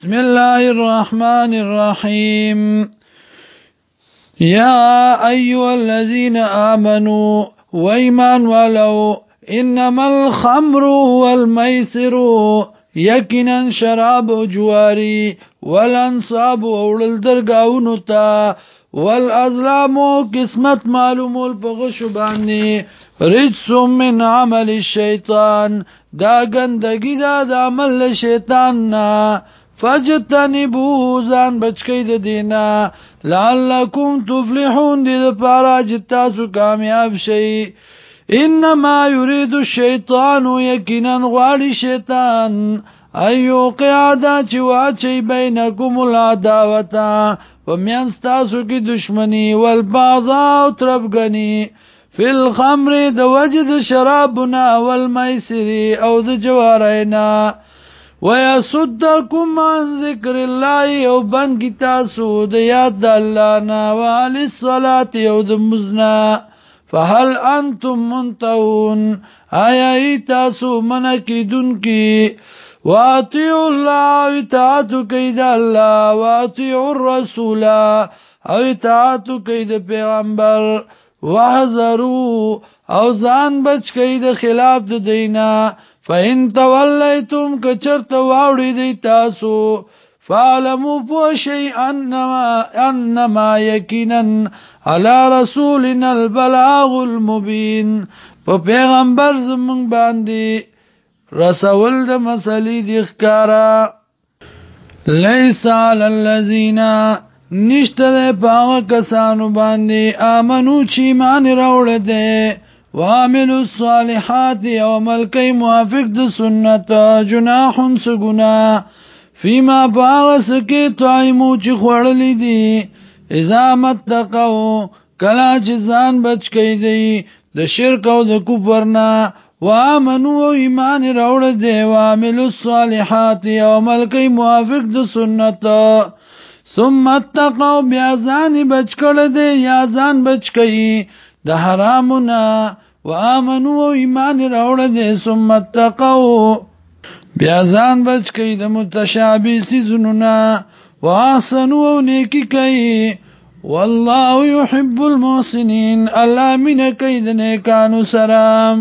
بسم الله الرحمن الرحيم يا أيها الذين آمنوا وإيمان ولو إنما الخمر والميسر يكنا شراب جواري والأنصاب أولل درقاونو تا والأظلام قسمت معلوم البغش باندې رجس من عمل الشيطان دا گندگی دا دا عمل شیطان نه فجتنبوه ځان بچکی د دینا لعلکم تفلحون دې لپاره چې تاسو کامیاب شئ انما يريد الشیطان یقینا غواړي شیطان ایو قیادا چې واچي بینکم العداوتا ومن تاسو کې دشمنی والبغضا او تربګنی فی الخمر د وجد شرابنا والمیسر او د جوارینا ويصدكم عن ذكر الله او بن کی تاسو د یاد د الله نه وال الصلاه او د مزنا فهل انتم منتهون آیا تاسو منکی دونکی واطيعوا الله اطاعت کید الله واطيعوا الرسول او اطاعت کید پیغمبر واحذروا او ځان بچ کید خلاف د دینه فَإِن تَوَلَّيْتُمْ كَچَرْتَ وَاوْړې دی تاسو فَعَلَمُوا بُشَيْءٍ أَنَّمَا أَنَّمَا يَقِينًا عَلَى رَسُولِنَا الْبَلَاغُ الْمُبِينُ په پیغمبر زمونږ باندې رسول د مسلې د ښکارا ليس على الذين نشته په کسانو باندې امنو چې مان راوړل دي وعمل الصالحات او ملکی موافق د سنت جناح سگنا فيما باغس کې طعمو چې خوړلې دي اذا متقو کلا چې ځان بچ کړي دي د شرک او د کفر نه وامنو ایمان راوړ دی وعمل الصالحات او ملکی موافق د سنت ثم اتقوا بیا ځان بچ کړي دي یا ځان بچ کړي د حرامنا وامنو ایمان راوړل دې ثم تقوا بیا ځان بچ کئ د متشابه سيزوننا واسنو او نیکی کئ والله يحب المحسنين الله من کئ د نیکانو سلام